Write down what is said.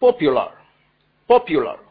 popular. Popular.